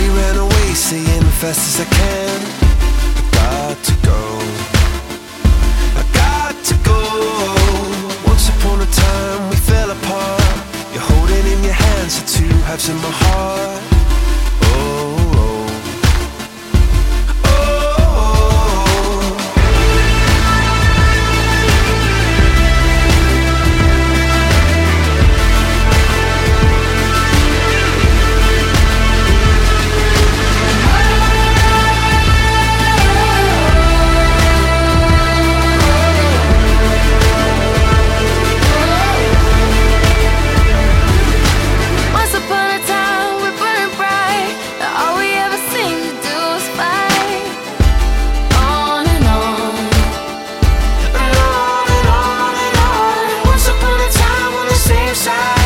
We ran away saying as fast as I can. I Got to go. side.